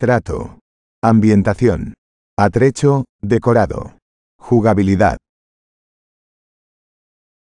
trato, ambientación, atrecho, decorado, jugabilidad,